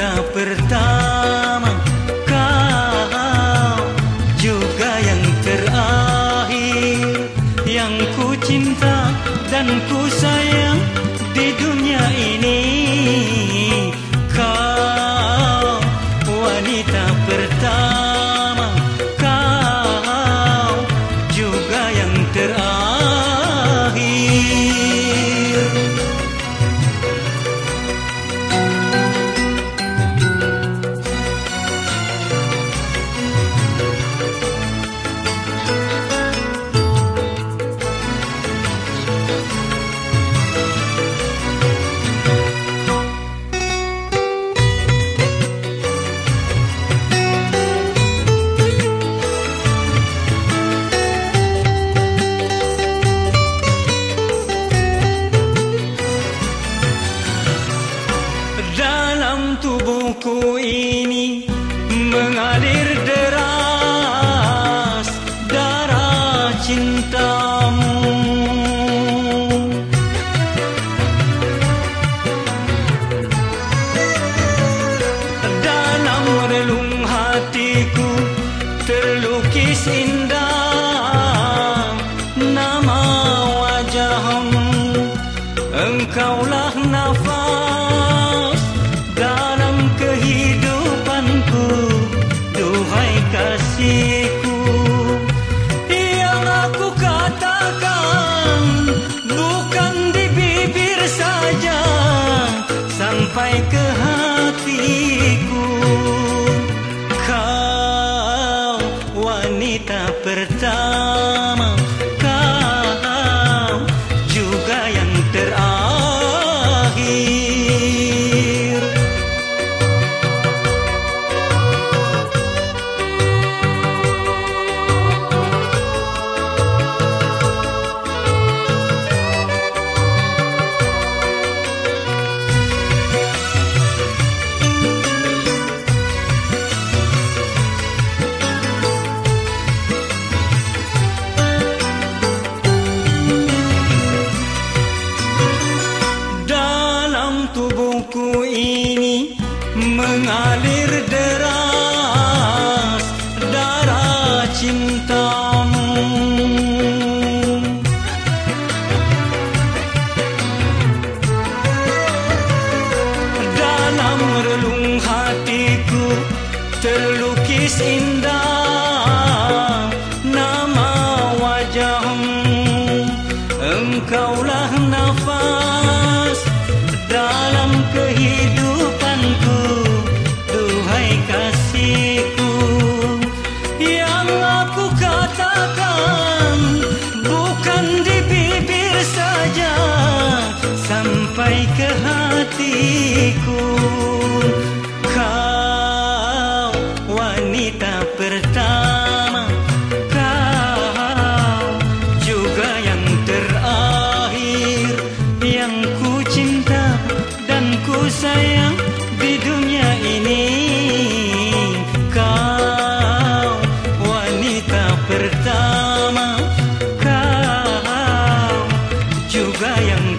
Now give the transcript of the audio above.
cinta pertama kau juga yang terakhir. Yang ku cinta dan ku sayang di dunia ini. Tubuhku ini mengalir hatiku terlukis indah. Nama wajahmu engkaulah nafas dalam kehidupanku. Duhai kasihku yang aku katakan bukan di bibir saja. Sampai ke wanita pertama tubuhku ini mengalir deras darah cintamu. Dalam relung hatiku terlukis indah nama wajahmu engkaulah pertama